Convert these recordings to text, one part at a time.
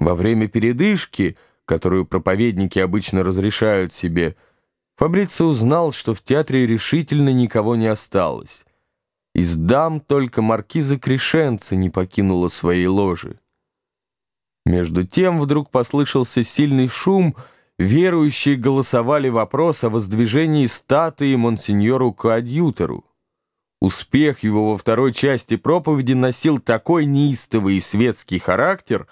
Во время передышки, которую проповедники обычно разрешают себе, Фабрицио узнал, что в театре решительно никого не осталось. Из дам только маркиза Крешенца не покинула своей ложи. Между тем вдруг послышался сильный шум, верующие голосовали вопрос о воздвижении статуи монсеньору Коадьютору. Успех его во второй части проповеди носил такой неистовый и светский характер,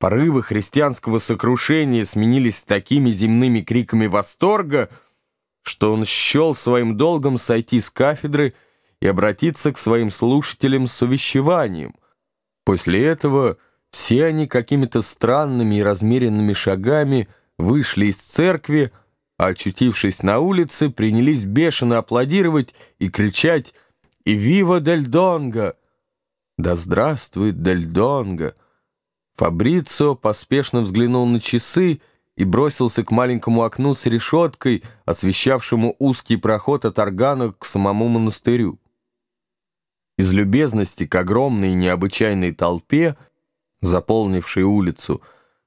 порывы христианского сокрушения сменились такими земными криками восторга, что он счел своим долгом сойти с кафедры и обратиться к своим слушателям с увещеванием. После этого все они какими-то странными и размеренными шагами вышли из церкви, а, очутившись на улице, принялись бешено аплодировать и кричать и «Вива Дель Донго!» «Да здравствует Дель Донго!» Фабрицио поспешно взглянул на часы и бросился к маленькому окну с решеткой, освещавшему узкий проход от органа к самому монастырю. Из любезности к огромной необычайной толпе, заполнившей улицу,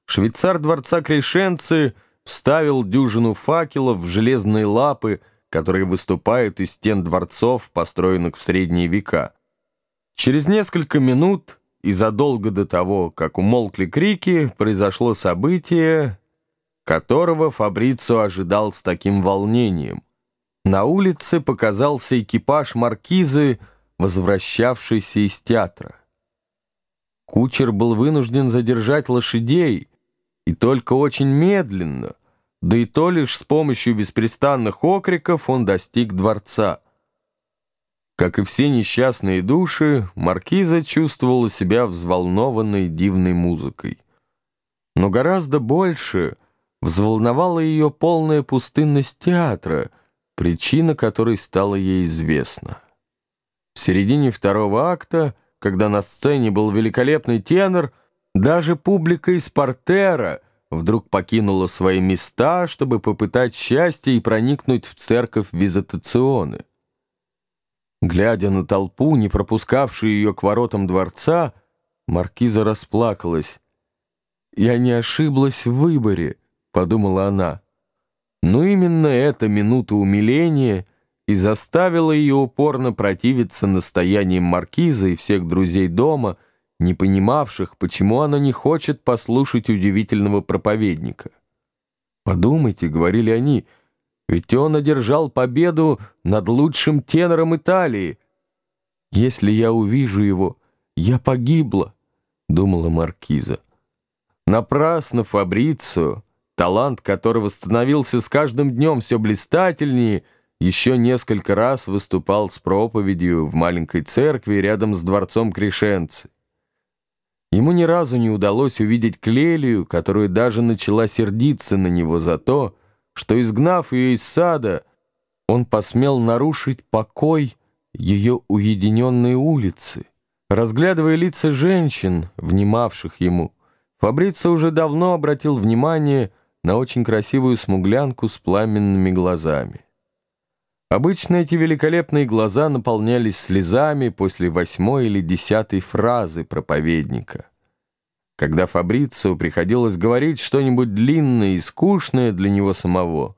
швейцар дворца Крешенцы вставил дюжину факелов в железные лапы, которые выступают из стен дворцов, построенных в средние века. Через несколько минут и задолго до того, как умолкли крики, произошло событие, которого Фабрицо ожидал с таким волнением. На улице показался экипаж маркизы, возвращавшийся из театра. Кучер был вынужден задержать лошадей, и только очень медленно — да и то лишь с помощью беспрестанных окриков он достиг дворца. Как и все несчастные души, маркиза чувствовала себя взволнованной дивной музыкой. Но гораздо больше взволновала ее полная пустынность театра, причина которой стала ей известна. В середине второго акта, когда на сцене был великолепный тенор, даже публика из портера — вдруг покинула свои места, чтобы попытать счастье и проникнуть в церковь визитационы. Глядя на толпу, не пропускавшую ее к воротам дворца, маркиза расплакалась. «Я не ошиблась в выборе», — подумала она. Но именно эта минута умиления и заставила ее упорно противиться настояниям маркиза и всех друзей дома — не понимавших, почему она не хочет послушать удивительного проповедника. «Подумайте», — говорили они, — «ведь он одержал победу над лучшим тенором Италии. Если я увижу его, я погибла», — думала Маркиза. Напрасно Фабрицио, талант которого становился с каждым днем все блистательнее, еще несколько раз выступал с проповедью в маленькой церкви рядом с дворцом Крешенцы. Ему ни разу не удалось увидеть Клелию, которая даже начала сердиться на него за то, что, изгнав ее из сада, он посмел нарушить покой ее уединенной улицы. Разглядывая лица женщин, внимавших ему, Фабрица уже давно обратил внимание на очень красивую смуглянку с пламенными глазами. Обычно эти великолепные глаза наполнялись слезами после восьмой или десятой фразы проповедника. Когда Фабрицио приходилось говорить что-нибудь длинное и скучное для него самого,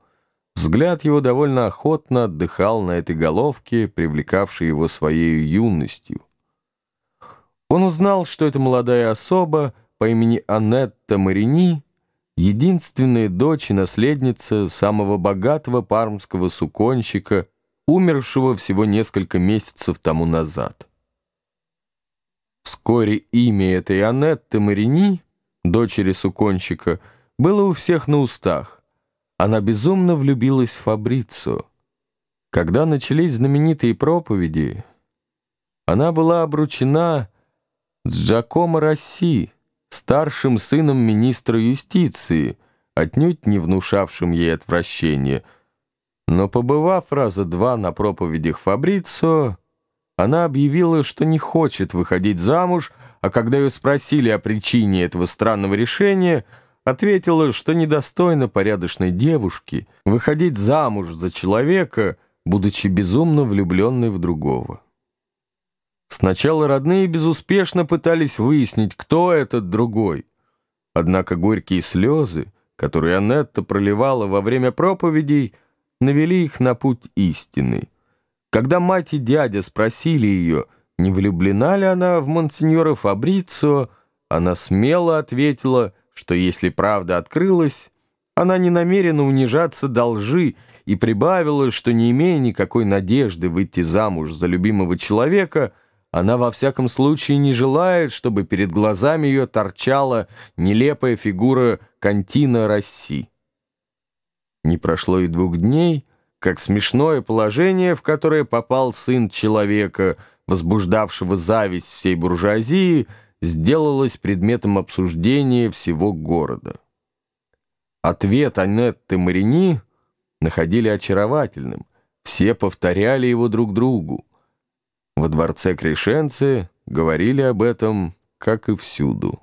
взгляд его довольно охотно отдыхал на этой головке, привлекавшей его своей юностью. Он узнал, что эта молодая особа по имени Анетта Марини единственная дочь и наследница самого богатого пармского суконщика, умершего всего несколько месяцев тому назад. Вскоре имя этой Анетты Марини, дочери суконщика, было у всех на устах. Она безумно влюбилась в Фабрицо. Когда начались знаменитые проповеди, она была обручена с Джакомо Росси, старшим сыном министра юстиции, отнюдь не внушавшим ей отвращения. Но побывав раза два на проповедях Фабрицио, она объявила, что не хочет выходить замуж, а когда ее спросили о причине этого странного решения, ответила, что недостойно порядочной девушки выходить замуж за человека, будучи безумно влюбленной в другого. Сначала родные безуспешно пытались выяснить, кто этот другой. Однако горькие слезы, которые Анетта проливала во время проповедей, навели их на путь истины. Когда мать и дядя спросили ее, не влюблена ли она в монсеньора Фабрицио, она смело ответила, что если правда открылась, она не намерена унижаться до лжи и прибавила, что не имея никакой надежды выйти замуж за любимого человека, она во всяком случае не желает, чтобы перед глазами ее торчала нелепая фигура Кантина Росси. Не прошло и двух дней, как смешное положение, в которое попал сын человека, возбуждавшего зависть всей буржуазии, сделалось предметом обсуждения всего города. Ответ Анетты Марини находили очаровательным, все повторяли его друг другу. Во дворце Крешенцы говорили об этом, как и всюду.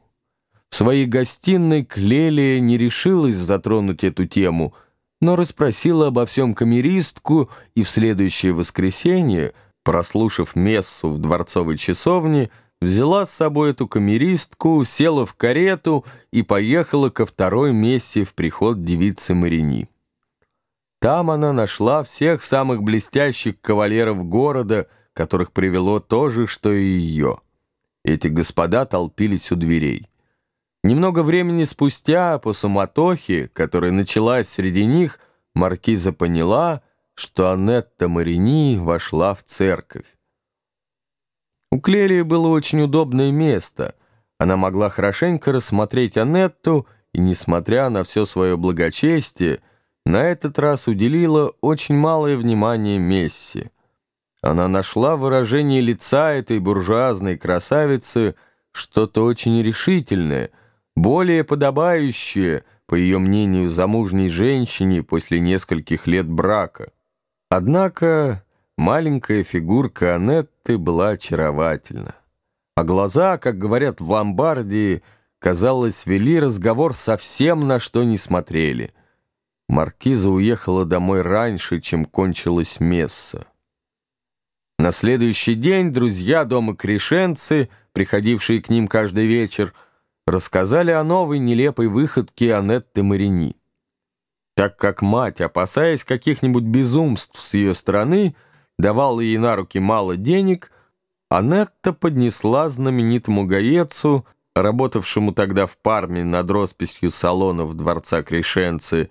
В своей гостиной Клелия не решилась затронуть эту тему, но расспросила обо всем камеристку и в следующее воскресенье, прослушав мессу в дворцовой часовне, взяла с собой эту камеристку, села в карету и поехала ко второй мессе в приход девицы Марини. Там она нашла всех самых блестящих кавалеров города, которых привело то же, что и ее. Эти господа толпились у дверей. Немного времени спустя, по суматохе, которая началась среди них, маркиза поняла, что Анетта Марини вошла в церковь. У Клелии было очень удобное место. Она могла хорошенько рассмотреть Анетту, и, несмотря на все свое благочестие, на этот раз уделила очень малое внимание Месси. Она нашла выражение лица этой буржуазной красавицы что-то очень решительное, более подобающее, по ее мнению, замужней женщине после нескольких лет брака. Однако Маленькая фигурка Анетты была очаровательна. А глаза, как говорят в Ломбардии, казалось, вели разговор совсем на что не смотрели. Маркиза уехала домой раньше, чем кончилась месса. На следующий день друзья дома Крешенцы, приходившие к ним каждый вечер, рассказали о новой нелепой выходке Анетты Марини. Так как мать, опасаясь каких-нибудь безумств с ее стороны, давала ей на руки мало денег, Анетта поднесла знаменитому гаецу, работавшему тогда в Парме над росписью салонов дворца Крешенцы,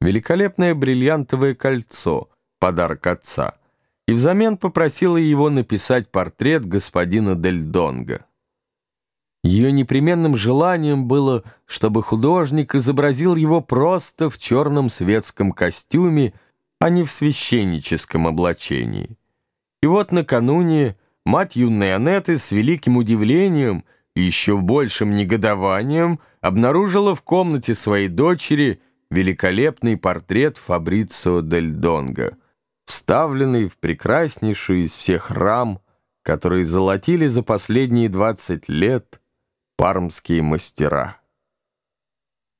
великолепное бриллиантовое кольцо, подарок отца, и взамен попросила его написать портрет господина Дель Донго. Ее непременным желанием было, чтобы художник изобразил его просто в черном светском костюме а не в священническом облачении. И вот накануне мать юной Анеты с великим удивлением и еще большим негодованием обнаружила в комнате своей дочери великолепный портрет Фабрицио дель Донго, вставленный в прекраснейшую из всех рам, которые золотили за последние 20 лет пармские мастера.